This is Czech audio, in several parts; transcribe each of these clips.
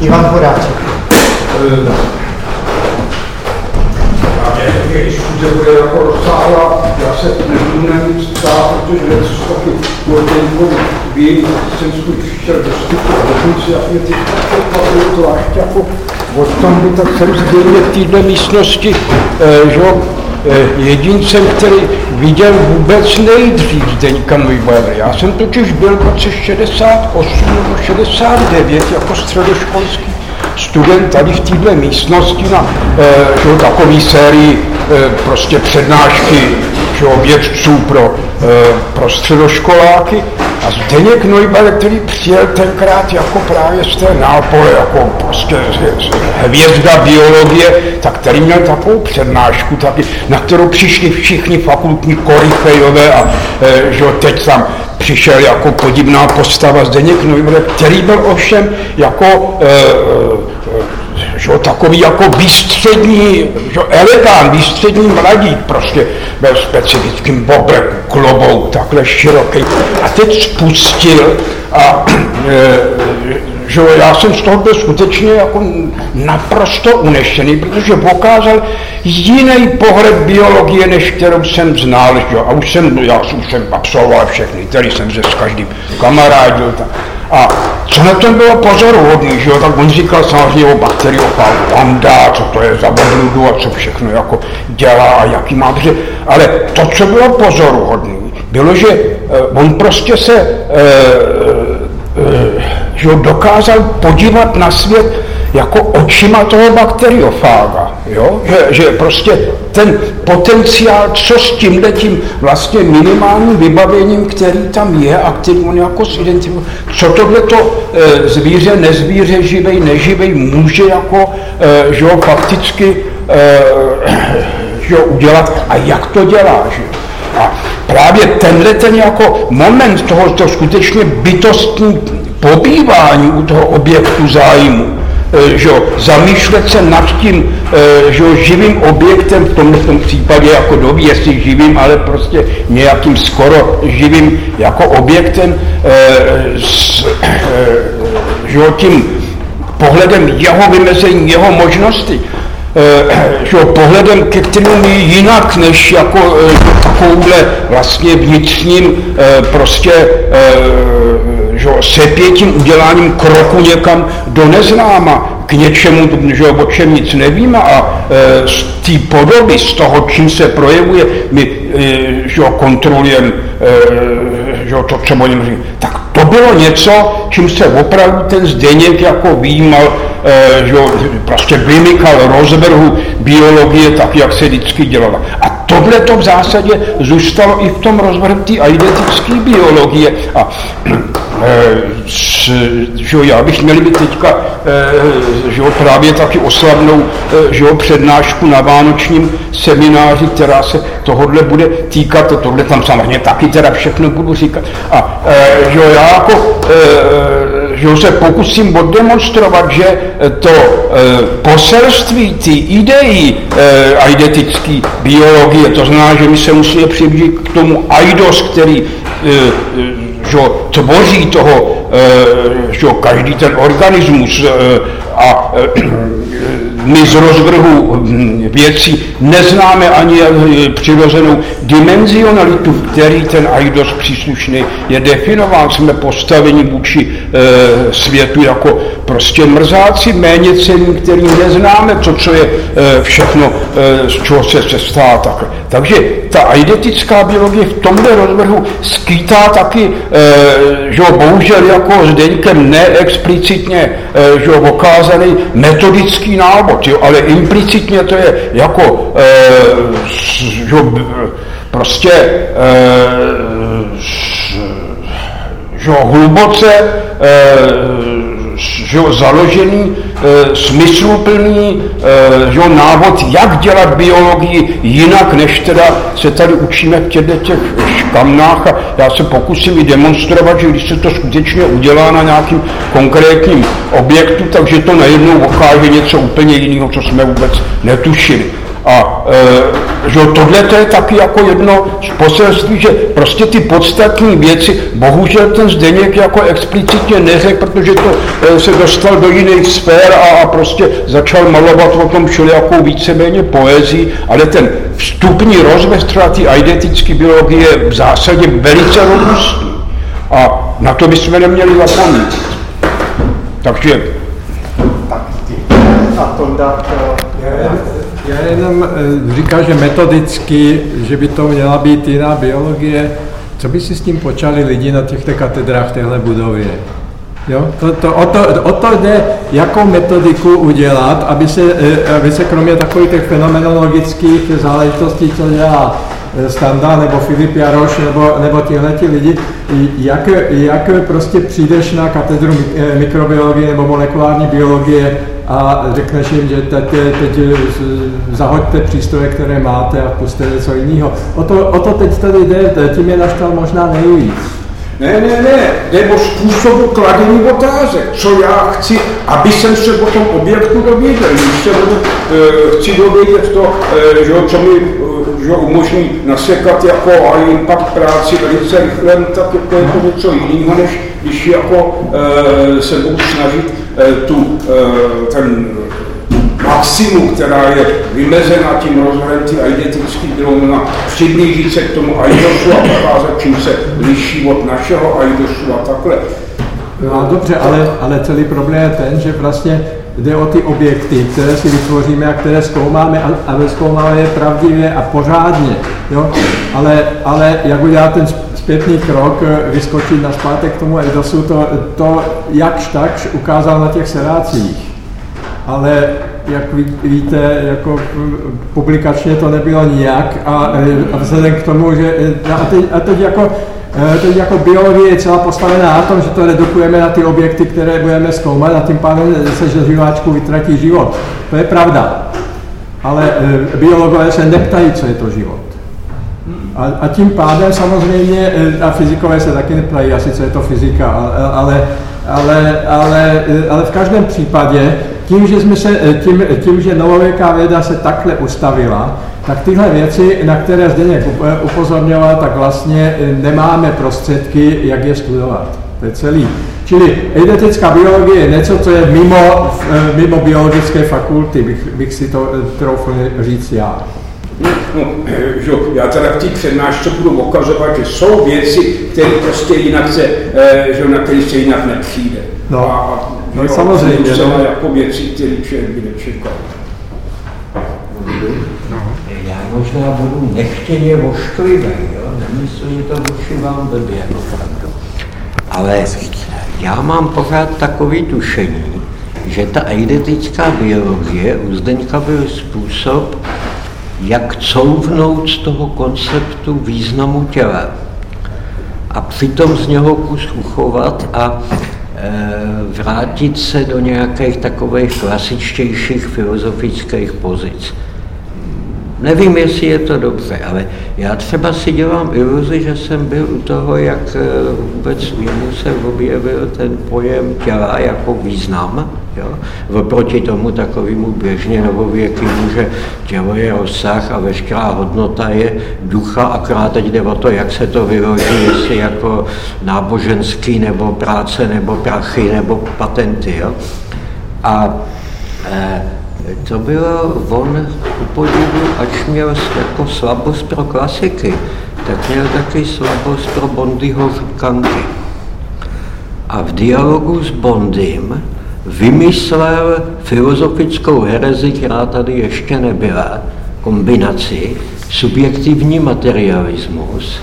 Ivan Horáček. Když schůze bude jako rozsáhla, já se nebudu na nic ptát, protože něco taky koordinkou vím, jsem šel do styku, dokonce jak mě teď překvapilo, zvlášť jako od tam tak jsem zřejmě v této místnosti, eh, že eh, jedincem, který viděl vůbec nejdřív Zdeňka Neubauera. Já jsem totiž byl v roce 68 nebo 69 jako středoškolský student tady v této místnosti na e, že, takový sérii e, prostě přednášky vědců pro, pro středoškoláky a Zdeněk Neubauer, který přijel tenkrát jako právě z té nápole, jako prostě hvězda biologie, tak který měl takovou přednášku taky, na kterou přišli všichni fakultní koryfejové a e, že teď tam přišel jako podivná postava Zdeněk Neubauer, který byl ovšem jako e, že, takový jako výstřední, že, elegant, výstřední mladík, prostě byl specifickým bobrem, klobou, takhle široký. A teď spustil a e, že já jsem z toho byl skutečně jako naprosto unešený, protože ukázal jiný pohled biologie, než kterou jsem znal. Že? A už jsem, já už jsem absolvoval všechny, který jsem se s každým kamarádil. Tak. A co na tom bylo pozoruhodný, že jo, tak on říkal samozřejmě o bakteriofágu lambda, co to je za odludu a co všechno jako dělá a jaký má bře. Ale to, co bylo pozoruhodné, bylo, že eh, on prostě se eh, eh, že dokázal podívat na svět jako očima toho bakteriofága. Jo? Že, že prostě ten potenciál, co s tím tím vlastně minimálním vybavením, který tam je a který on jako zidentifikuje, co tohle to e, zvíře, nezvíře, živej, neživej může jako e, že jo, fakticky e, že jo, udělat a jak to dělá. Že? A právě tenhle ten jako moment toho, to skutečně bytostní pobývání u toho objektu zájmu, e, že zamýšlet se nad tím e, že živým objektem, v tomto tom případě jako doby, jestli živým, ale prostě nějakým skoro živým jako objektem, e, s, že tím pohledem jeho vymezení, jeho možnosti, že pohledem, ke kterému je jinak, než jako takovouhle vlastně vnitřním prostě že, sepětím uděláním kroku někam do neznáma, k něčemu, že, o čem nic nevíme a e, z té podoby, z toho, čím se projevuje, my e, že, kontrolujeme e, že, to, co o něm říká. Tak to bylo něco, čím se opravdu ten Zdeněk jako výjímal, e, že, prostě vymykal rozvrhu biologie tak, jak se vždycky dělala. A tohle to v zásadě zůstalo i v tom rozvrhu té identické biologie. A že jo, já bych měl být teďka eh, že jo, právě taky oslavnou eh, že jo, přednášku na vánočním semináři, která se tohodle bude týkat, to tohle tam samozřejmě taky teda všechno budu říkat. A eh, že jo, já jako že jo, se pokusím oddemonstrovat, že to poselství, ty idei aidetické biologie, to znamená, že my se musíme přiblížit k tomu aidos, který že tvoří toho, eh, že každý ten organismus eh, a eh, my z rozvrhu hm, věcí neznáme ani přirozenou dimenzionalitu, který ten aidos příslušný je definován. Jsme postaveni vůči světu jako prostě mrzáci, méně cení, který neznáme to, co je všechno, z čeho se, se stává tak. Takže ta aidetická biologie v tomhle rozvrhu skýtá taky, e, že bohužel jako s Deňkem neexplicitně e, že okázaný metodický návod, jo, ale implicitně to je jako e, že, prostě e, že hluboce e, že založený, e, smysluplný e, že návod, jak dělat biologii jinak, než teda se tady učíme v těchto těch škamnách a já se pokusím i demonstrovat, že když se to skutečně udělá na nějakým konkrétním objektu, takže to najednou ukáže něco úplně jiného, co jsme vůbec netušili. A e, že tohle to je taky jako jedno z poselství, že prostě ty podstatní věci, bohužel ten Zdeněk jako explicitně neřekl, protože to e, se dostal do jiných sfér a, a prostě začal malovat o tom všelijakou víceméně poezii, ale ten vstupní rozvez třeba té identické biologie je v zásadě velice robustní. A na to bychom neměli zapomínat. Takže... Tak ty. A to dát, já jenom eh, říkám, že metodicky, že by to měla být jiná biologie, co by si s tím počali lidi na těchto katedrách téhle budově? Jo? To, to, o, to, o to jde, jakou metodiku udělat, aby se, eh, aby se kromě takových těch fenomenologických záležitostí, co dělá eh, Standa nebo Filip Jaroš nebo, nebo tihle ti lidi, jak, jak prostě přijdeš na katedru mikrobiologie nebo molekulární biologie a řekneš jim, že teď, teď zahoďte přístroje, které máte a puste něco jiného. O to, o to teď tady jde, tím je naštal možná nejvíc. Ne, ne, ne, jde o způsobu kladení otázek, co já chci, aby jsem se o tom objektu dověděl. Když se budu, e, chci dovědět to, e, že, co mi že umožní nasekat jako a impact práci velice rychle, tak to je to něco jiného, než když jako e, se budu snažit tu, e, ten maximum, která je vymezena tím rozhledem ty identický na přiblížit se k tomu aidosu a ukázat, čím se liší od našeho aidosu a takhle. No dobře, ale, ale celý problém je ten, že vlastně jde o ty objekty, které si vytvoříme a které zkoumáme a, a zkoumáme je pravdivě a pořádně. Jo? Ale, ale jak udělat ten zpětný krok, vyskočit na zpátek k tomu Eidosu, to, to jakž takž ukázal na těch serácích. Ale jak ví, víte, jako publikačně to nebylo nijak a, a vzhledem k tomu, že a teď, a teď jako Teď jako biologie je celá postavená na tom, že to redukujeme na ty objekty, které budeme zkoumat a tím pádem se ze živáčku vytratí život. To je pravda. Ale biologové se neptají, co je to život. A, a tím pádem samozřejmě, a fyzikové se taky neptají asi, co je to fyzika, ale, ale, ale, ale v každém případě tím, že, jsme se, eh, tím, tím, že novověká věda se takhle ustavila, tak tyhle věci, na které Zdeněk upozorňoval, tak vlastně eh, nemáme prostředky, jak je studovat. To je celý. Čili eidetická biologie je něco, co je mimo, eh, mimo biologické fakulty, bych, bych si to troufl říct já. No, že já teda v té přednášce budu ukazovat, že jsou věci, které prostě jinak se, že na které se jinak nepřijde. No. A No jo, samozřejmě. No. jako věci, které člověk by nečekal. Já možná budu nechtěně vošklivý, jo? nemyslím, že to vůči vám blbě, opravdu. Ale já mám pořád takový tušení, že ta eidetická biologie u Zdeňka byl způsob, jak couvnout z toho konceptu významu těla a přitom z něho kus uchovat a Eh, vrátit se do nějakých takových klasičtějších filozofických pozic. Nevím, jestli je to dobře, ale já třeba si dělám iluzi, že jsem byl u toho, jak eh, vůbec jemu se objevil ten pojem těla jako význam, jo? oproti tomu takovému běžně novověkému, že tělo je rozsah a veškerá hodnota je ducha, akorát teď jde o to, jak se to vyloží, jestli jako náboženský, nebo práce, nebo prachy, nebo patenty. Jo? A e, to bylo on u podivu, ač měl jako slabost pro klasiky, tak měl taky slabost pro Bondyho říkanky. A v dialogu s Bondym vymyslel filozofickou herezi, která tady ještě nebyla, kombinaci, subjektivní materialismus,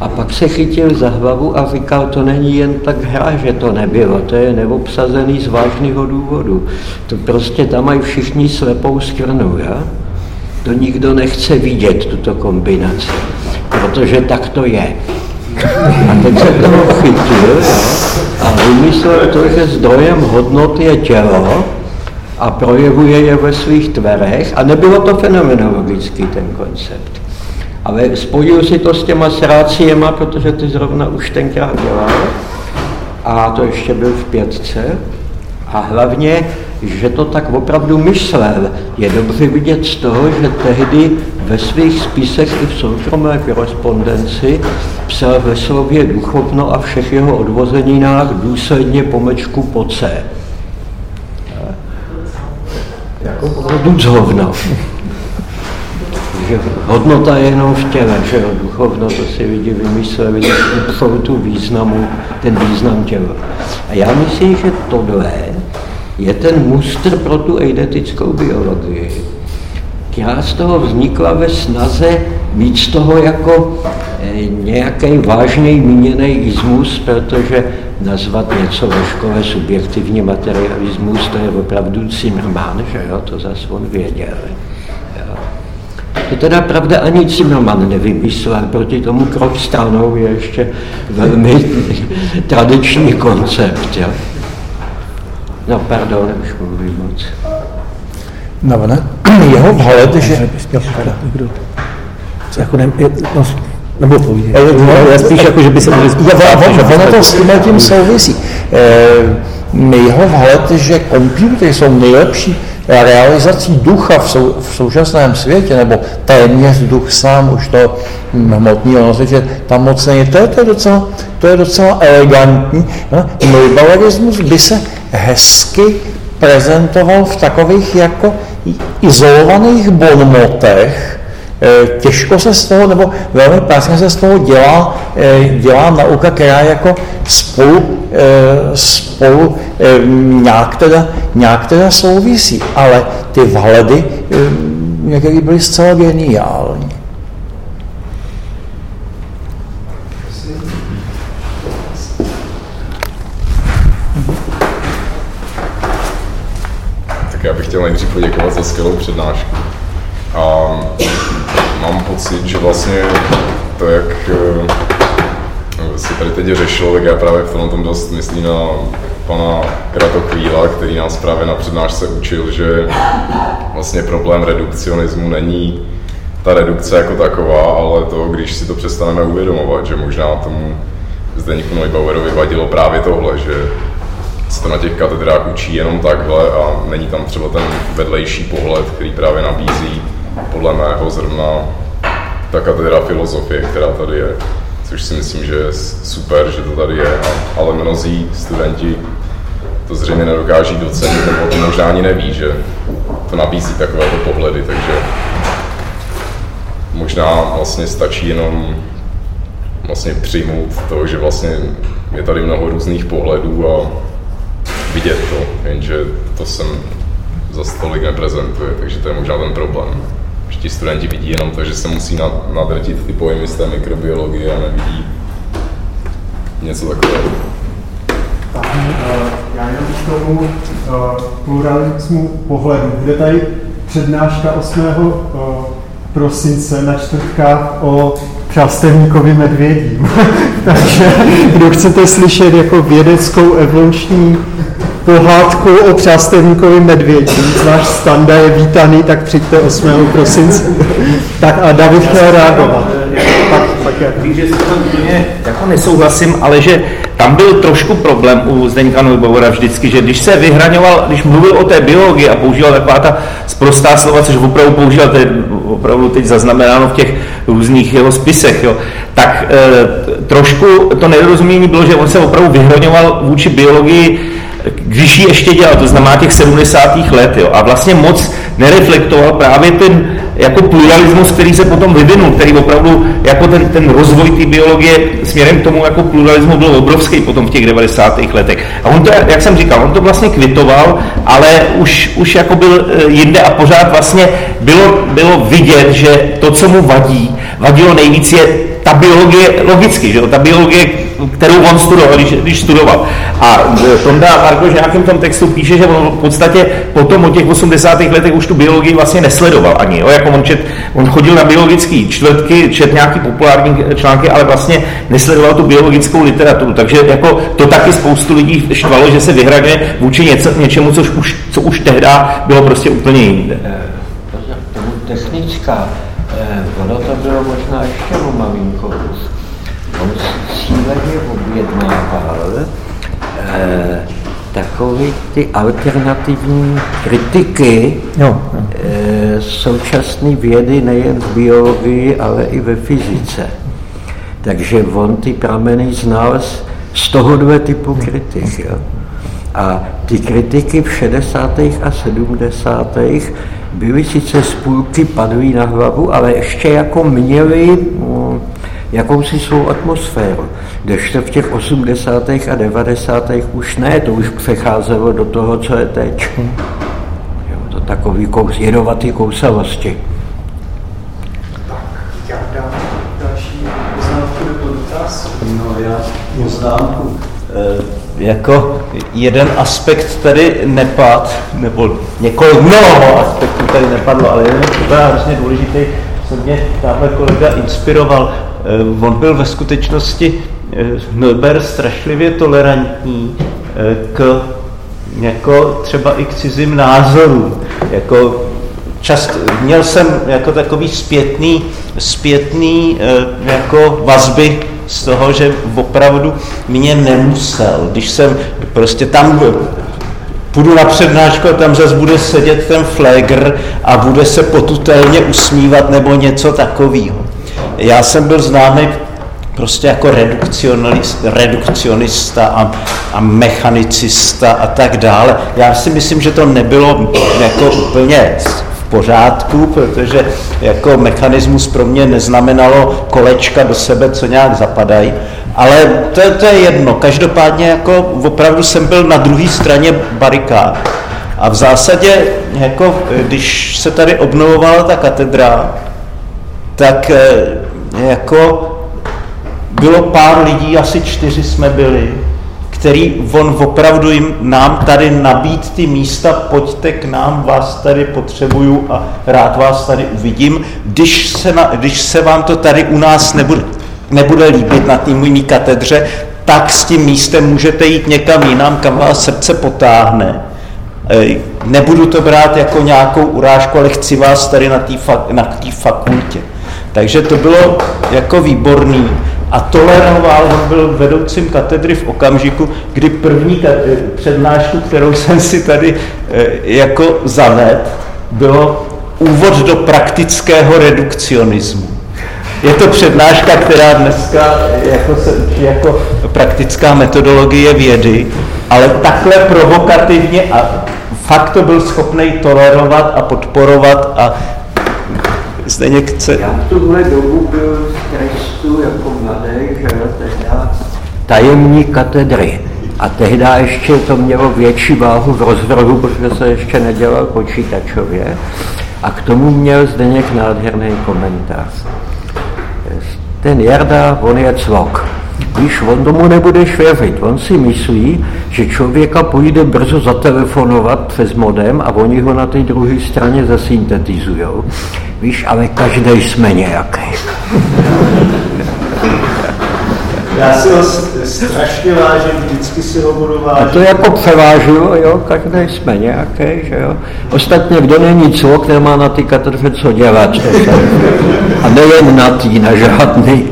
a pak se chytil za hlavu a říkal, to není jen tak hra, že to nebylo, to je neobsazený z vážného důvodu. To prostě tam mají všichni slepou skrnu, ja? To nikdo nechce vidět, tuto kombinaci, protože tak to je. A teď se toho chytil jo? a vymyslel to, že zdrojem hodnot je tělo a projevuje je ve svých tverech a nebylo to fenomenologický ten koncept. Ale spojil si to s těma sráciema, protože ty zrovna už tenkrát dělal. A to ještě byl v pětce. A hlavně že to tak opravdu myslel, je dobře vidět z toho, že tehdy ve svých spisech i v soukromé korespondenci psal ve slově duchovno a všech jeho odvozeninách důsledně pomečku po C. Jako duchovno že hodnota je jenom v těle, že jo, duchovno, to si lidi vymysleli, vidí tu významu, ten význam těla. A já myslím, že tohle je ten mustr pro tu eidetickou biologii, která z toho vznikla ve snaze mít z toho jako eh, nějaký vážný míněný izmus, protože nazvat něco ve škole subjektivní materialismus, to je opravdu Zimmermann, že jo, to zase on věděl. To teda pravda ani Zimmermann nevymyslel, proti tomu krok stranou je ještě velmi tradiční koncept. Jo. No, pardon, už mluvím moc. No, ne, jeho vhled, že... Jako ne, no, nebo povídej. No, já spíš jako, že by se měli... Ono to s tím, tím souvisí. E, jeho vhled, že počítače jsou nejlepší realizací ducha v, sou, v současném světě, nebo téměř duch sám, už to hmotný že tam moc není, to je, to je, docela, to je docela elegantní. No, Neubauerismus by se hezky prezentoval v takových jako izolovaných bonmotech, těžko se z toho, nebo velmi pracně se z toho dělá, eh, dělá nauka, která jako spolu, eh, spolu nějak teda, nějak teda souvisí, ale ty vhledy někdy byly zcela geniální. Tak já bych chtěl nejdřív poděkovat za skvělou přednášku. A mám pocit, že vlastně to, jak eh, se tady teď řešilo, tak já právě v tom dost myslím na pana Kratokvíla, který nás právě na přednášce učil, že vlastně problém redukcionismu není ta redukce jako taková, ale to, když si to přestaneme uvědomovat, že možná tomu Zdeníku Neubauerovi vadilo právě tohle, že se to na těch katedrách učí jenom takhle a není tam třeba ten vedlejší pohled, který právě nabízí podle mého zrovna ta katedra filozofie, která tady je, což si myslím, že je super, že to tady je, ale mnozí studenti to zřejmě nedokáží docenit, nebo to možná ani neví, že to nabízí takovéto pohledy, takže možná vlastně stačí jenom vlastně přijmout to, že vlastně je tady mnoho různých pohledů a vidět to, jenže to sem za stolik neprezentuje, takže to je možná ten problém že ti studenti vidí jenom to, že se musí nadrtit pojmy z té mikrobiologie a nevidí něco takového. Eh, já jenom k tomu uh, pluralismu pohledu. Bude tady přednáška 8. Uh, eh, prosince na čtvrtka o přástevníkovi medvědím. Takže kdo chcete slyšet jako vědeckou evoluční pohádku o přástevníkovi medvědi. Náš standa je vítaný, tak přijďte 8. prosince. tak a David chtěl reagovat. Pak, pak jak. Víš, že s úplně jako nesouhlasím, ale že tam byl trošku problém u Zdeňka Neubauera vždycky, že když se vyhraňoval, když mluvil o té biologii a používal taková ta sprostá slova, což opravdu používal, to je opravdu teď zaznamenáno v těch různých jeho spisech, jo, tak e, trošku to nedorozumění bylo, že on se opravdu vyhraňoval vůči biologii když ji ještě dělal, to znamená těch 70. let, jo, a vlastně moc nereflektoval právě ten jako pluralismus, který se potom vyvinul, který opravdu jako ten, ten rozvoj té biologie směrem k tomu jako pluralismu byl obrovský potom v těch 90. letech. A on to, jak jsem říkal, on to vlastně kvitoval, ale už, už jako byl eh, jinde a pořád vlastně bylo, bylo vidět, že to, co mu vadí, vadilo nejvíc je ta biologie, logicky, že ta biologie, kterou on studoval, když, když studoval. A e, Tonda Marko nějakém tom textu píše, že on v podstatě potom od těch 80. letech už tu biologii vlastně nesledoval ani. Jo? Jako on, čet, on chodil na biologické čtvrtky, čet nějaký populární články, ale vlastně nesledoval tu biologickou literaturu. Takže jako to taky spoustu lidí štvalo, že se vyhraně vůči něco, něčemu, což už, co už tehdy bylo prostě úplně jinde. Technická Eh, ono to bylo možná ještě o eh, takový ty alternativní kritiky jo, jo. E, současné vědy nejen v biologii, ale i ve fyzice. Takže on ty prameny znal z, z tohohle typu kritik. Jo. A ty kritiky v 60. a 70. byly sice spůlky padlý na hlavu, ale ještě jako měly mm, jakousi svou atmosféru. Kdežto v těch 80. a 90. už ne, to už přecházelo do toho, co je teď. Jo, to takový kous, jedovatý kousavosti. Já další poznámku. No, já. E jako jeden aspekt tady nepad, nebo několik mnoho aspektů tady nepadlo, ale jeden to je hrozně důležitý, co mě tamhle kolega inspiroval. Eh, on byl ve skutečnosti eh, Milber strašlivě tolerantní eh, k jako třeba i k cizím názorům. Jako čast, měl jsem jako takový zpětný, zpětný jako vazby z toho, že opravdu mě nemusel. Když jsem prostě tam půjdu na přednášku a tam zase bude sedět ten flagr a bude se potutelně usmívat nebo něco takového. Já jsem byl známý prostě jako redukcionista a, a mechanicista a tak dále. Já si myslím, že to nebylo jako úplně pořádku, protože jako mechanismus pro mě neznamenalo kolečka do sebe, co nějak zapadají. Ale to, to je jedno. Každopádně jako opravdu jsem byl na druhé straně barikád. A v zásadě, jako, když se tady obnovovala ta katedra, tak eh, jako bylo pár lidí, asi čtyři jsme byli, který on opravdu jim nám tady nabít ty místa, pojďte k nám, vás tady potřebuju a rád vás tady uvidím. Když se, na, když se vám to tady u nás nebude, nebude líbit na té můj katedře, tak s tím místem můžete jít někam jinam, kam vás srdce potáhne. Nebudu to brát jako nějakou urážku, ale chci vás tady na té na fakultě. Takže to bylo jako výborný a toleroval, on byl vedoucím katedry v okamžiku, kdy první přednášku, kterou jsem si tady eh, jako zaved, bylo úvod do praktického redukcionismu. Je to přednáška, která dneska jako se jako praktická metodologie vědy, ale takhle provokativně a fakt to byl schopný tolerovat a podporovat a Zdeněk chce... Já v tuhle dobu byl z Kristu jako mladý, že jo, tehda tajemník katedry. A tehdy ještě to mělo větší váhu v rozvrhu, protože se ještě nedělal počítačově. A k tomu měl Zdeněk nádherný komentář. Ten Jarda, on je cvok. Víš, on tomu nebudeš věřit. On si myslí, že člověka půjde brzo zatelefonovat přes modem a oni ho na té druhé straně zasyntetizují. Víš, ale každý jsme nějaký. Já si ho strašně vážím, vždycky si ho budu vážit. A to jako převážilo, jo, každý jsme nějaký, že jo. Ostatně, kdo není cvok, nemá na ty katedře co dělat. A nejen na tý, na žádný.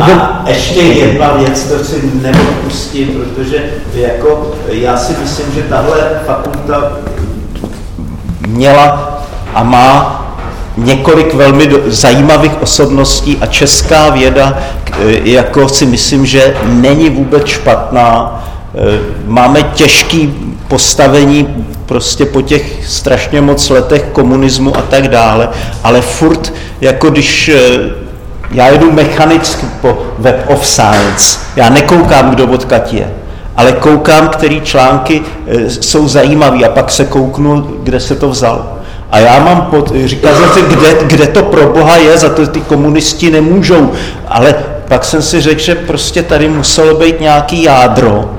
A ještě jedna věc, to si neodpustím, protože jako já si myslím, že tahle fakulta měla a má několik velmi zajímavých osobností a česká věda, jako si myslím, že není vůbec špatná. E, máme těžký postavení prostě po těch strašně moc letech komunismu a tak dále, ale furt, jako když e, já jedu mechanicky po Web of Science, já nekoukám, kdo odkud je, ale koukám, který články jsou zajímavé a pak se kouknu, kde se to vzalo. A já mám pod, říkal jsem si, kde, kde to pro Boha je, za to ty komunisti nemůžou. Ale pak jsem si řekl, že prostě tady muselo být nějaký jádro,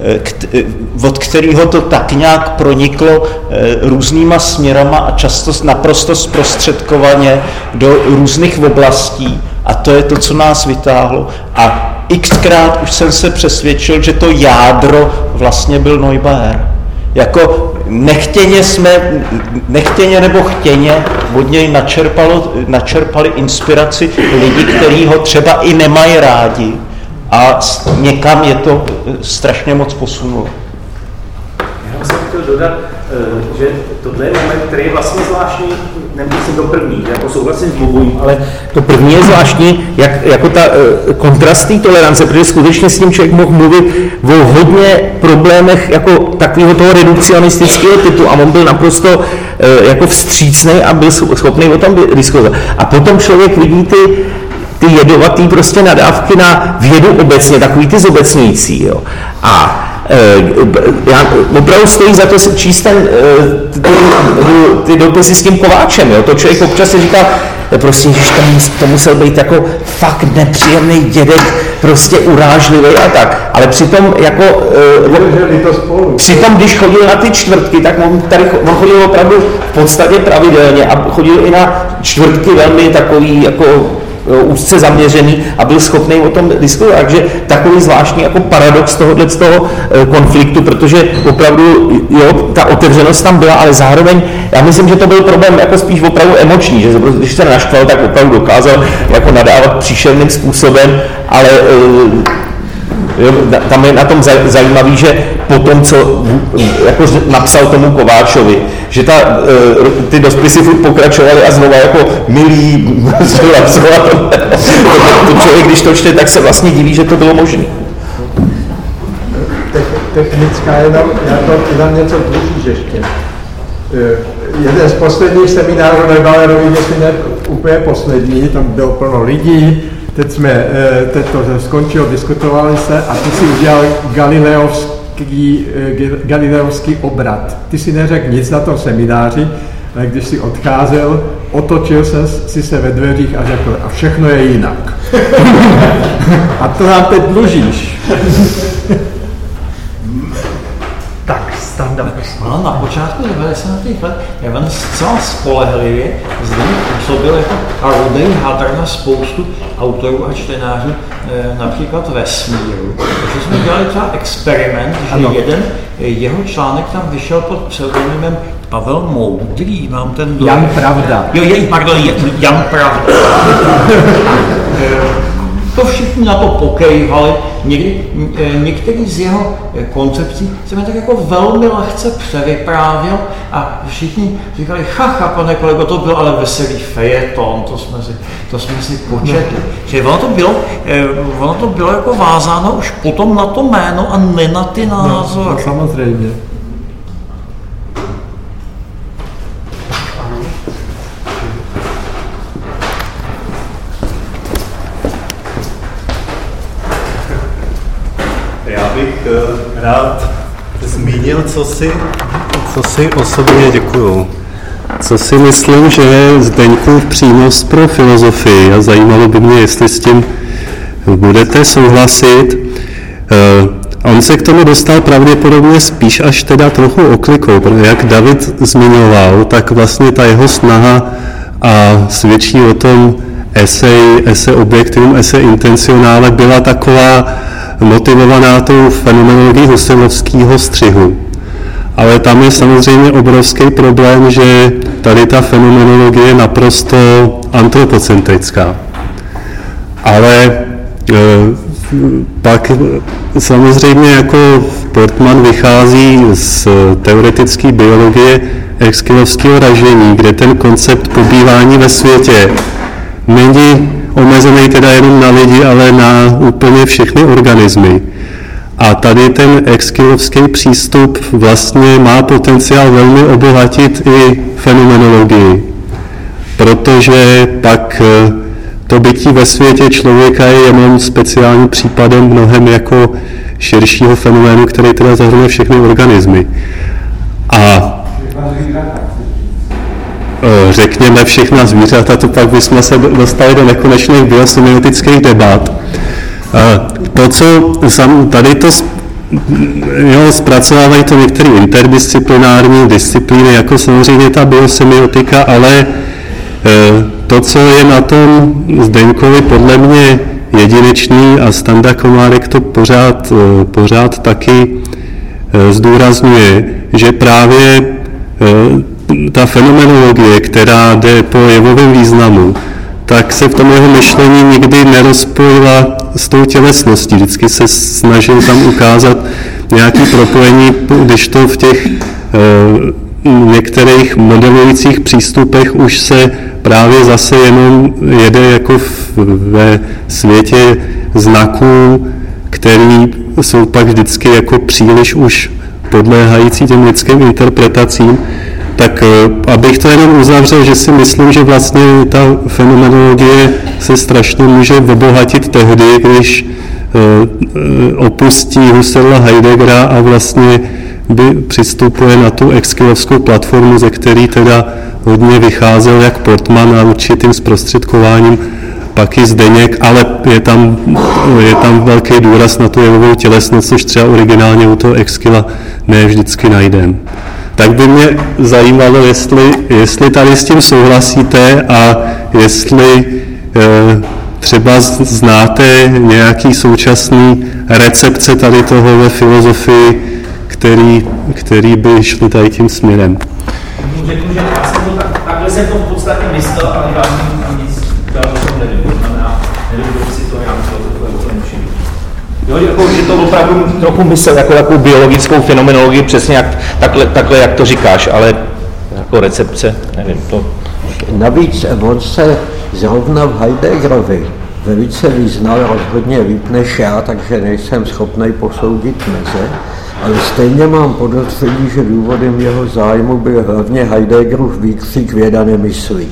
eh, eh, od kterého to tak nějak proniklo eh, různýma směrama a často naprosto zprostředkovaně do různých oblastí. A to je to, co nás vytáhlo. A xkrát už jsem se přesvědčil, že to jádro vlastně byl Neubayer. Jako nechtěně jsme, nechtěně nebo chtěně od něj načerpalo, načerpali inspiraci lidi, kteří ho třeba i nemají rádi, a někam je to strašně moc posunulo. Já jsem chtěl dodat, eh, že tohle je moment, který je vlastně zvláštní, nemyslím to první, jako souhlasím s Bobovým, ale to první je zvláštní, jak, jako ta uh, kontrastní tolerance, protože skutečně s tím člověk mohl mluvit o hodně problémech jako takového toho redukcionistického typu a on byl naprosto uh, jako vstřícný a byl schopný o tom diskutovat. A potom člověk vidí ty, ty jedovatý prostě nadávky na vědu obecně, takový ty zobecnějící. Jo. A Eh, já, opravdu stojí za to číst ten, eh, ty, ty dopisy s tím Kováčem. Jo? To člověk občas si říká, eh, prostě, že tam to musel být jako fakt nepříjemný dědek, prostě urážlivý a tak. Ale přitom jako... to spolu. Přitom, když chodil na ty čtvrtky, tak on, tady, on chodil opravdu v podstatě pravidelně a chodil i na čtvrtky velmi takový jako Eh, úzce zaměřený a byl schopný o tom diskutovat. Takže takový zvláštní jako paradox tohohle z toho eh, konfliktu, protože opravdu jo, ta otevřenost tam byla, ale zároveň já myslím, že to byl problém jako spíš opravdu emoční, že když se naštval, tak opravdu dokázal jako nadávat příšerným způsobem, ale eh, tam je na tom zajímavý, že po tom, co jako napsal tomu Kováčovi, že ta, e, ty dospisy furt pokračovaly a znova jako milý, znova, znova to, to člověk, když to čte, tak se vlastně diví, že to bylo možné. Technická jenom, já to dám něco dlužíš ještě. E, jeden z posledních seminářů na Galerovi, jestli ne úplně poslední, tam bylo plno lidí, teď jsme, eh, teď to skončilo, diskutovali se a ty si udělal galileovský, eh, galileovský obrat. Ty si neřekl nic na tom semináři, ale když si odcházel, otočil se si se ve dveřích a řekl, a všechno je jinak. a to nám teď dlužíš. Standa. No, na počátku 90. let Evan zcela spolehlivě zde působil jako rodný hadr na spoustu autorů a čtenářů, eh, například vesmíru. Takže jsme dělali třeba experiment, že ano. jeden jeho článek tam vyšel pod pseudonymem Pavel Moudrý, mám ten... Jan Pravda. Jo, je, pardon, Jan Pravda. To všichni na to pokejvali. Někdy, e, některý z jeho e, koncepcí se mi tak jako velmi lehce převyprávěl a všichni říkali, chacha, pane kolego, to byl ale veselý fejeton, to jsme si, to jsme si početli. Že ono to, bylo, e, ono to bylo jako vázáno už potom na to jméno a ne na ty názory. No, no samozřejmě. Eh, rád zmínil, co si, co si osobně děkuju. Co si myslím, že je Zdeňkův přínos pro filozofii a zajímalo by mě, jestli s tím budete souhlasit. Eh, on se k tomu dostal pravděpodobně spíš až teda trochu oklikou, protože jak David zmiňoval, tak vlastně ta jeho snaha a svědčí o tom esej, ese objektivum, ese intencionále byla taková motivovaná tou fenomenologií Husserlovského střihu. Ale tam je samozřejmě obrovský problém, že tady ta fenomenologie je naprosto antropocentrická. Ale e, pak samozřejmě jako Portman vychází z teoretické biologie exkilovského ražení, kde ten koncept pobývání ve světě není omezený teda jenom na lidi, ale na úplně všechny organismy. A tady ten exkilovský přístup vlastně má potenciál velmi obohatit i fenomenologii, protože pak eh, to bytí ve světě člověka je jenom speciálním případem mnohem jako širšího fenoménu, který teda zahrnuje všechny organismy. A řekněme, všechna zvířata, to pak bychom se dostali do nekonečných biosemiotických debat. Eh, to, co tady to jo, zpracovávají to některé interdisciplinární disciplíny, jako samozřejmě ta biosemiotika, ale eh, to, co je na tom Zdeňkovi podle mě jedinečný a Standa Komárek to pořád, pořád taky zdůrazňuje, že právě ta fenomenologie, která jde po jevovém významu, tak se v tom jeho myšlení nikdy nerozpojila s tou tělesností. Vždycky se snažil tam ukázat nějaké propojení, když to v těch e, některých modelujících přístupech už se právě zase jenom jede jako v, ve světě znaků, který jsou pak vždycky jako příliš už podléhající těm lidským interpretacím, tak eh, abych to jenom uzavřel, že si myslím, že vlastně ta fenomenologie se strašně může obohatit tehdy, když eh, opustí Husserla Heideggera a vlastně by přistupuje na tu exkilovskou platformu, ze který teda hodně vycházel jak Portman a určitým zprostředkováním pak i Zdeněk, ale je tam, je tam velký důraz na tu jevovou tělesnost, což třeba originálně u toho Exkila ne vždycky najdeme. Tak by mě zajímalo, jestli, jestli tady s tím souhlasíte a jestli e, třeba znáte nějaký současný recepce tady toho ve filozofii, který, který by šli tady tím směrem. Řeknu, že já jsem to tak, takhle jsem to v podstatě myslel, ale žádný nic dalšího nevím. To znamená, nevím, kdo si to nějak Jo, jako, že to opravdu trochu myslel jako takovou biologickou fenomenologii, přesně jak, takhle, takhle, jak to říkáš, ale jako recepce, nevím, to... Navíc on se zrovna v Heideggerovi velice vyznal rozhodně líp než já, takže nejsem schopný posoudit meze, ale stejně mám podezření, že důvodem jeho zájmu byl hlavně Heideggerův výkřik věda nemyslí.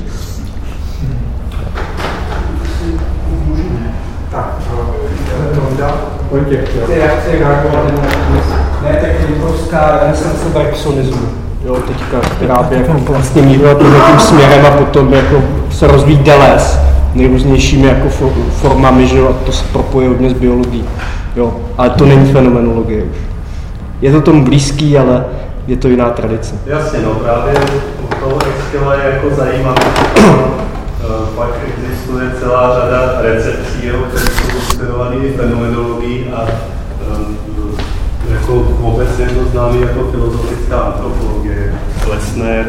Vojtěch, já chci reagovat na ne tak Limbovská renesance Bergsonismu, jo, teďka, která by jako vlastně mířila tím směrem a potom jako se rozvíjí Deleuze nejrůznějšími jako formami, že jo, a to se propoje hodně s biologií, jo, ale to není fenomenologie už. Je to tomu blízký, ale je to jiná tradice. Jasně, no právě u toho Exkela je jako zajímavé, Eh, pak existuje celá řada recepcí, které jsou konsiderovány fenomenologií a eh, jako obecně to známý jako filozofická antropologie, Lesner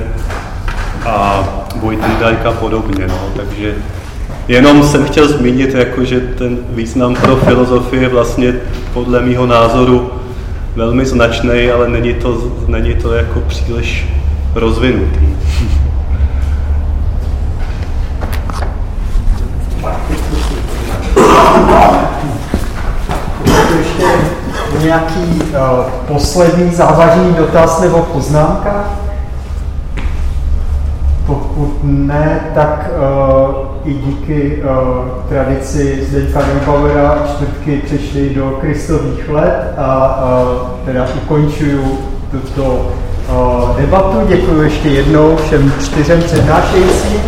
a Vojtendijk a podobně. No. Takže jenom jsem chtěl zmínit, jako, že ten význam pro filozofii je vlastně podle mého názoru velmi značný, ale není to, není to jako příliš rozvinutý. Ještě nějaký uh, poslední závažný dotaz nebo poznámka? Pokud ne, tak uh, i díky uh, tradici Zdeňka Neubauera čtvrtky přešly do kristových let a uh, teda ukončuju tuto debatu. Děkuji ještě jednou všem čtyřem přednášejícím.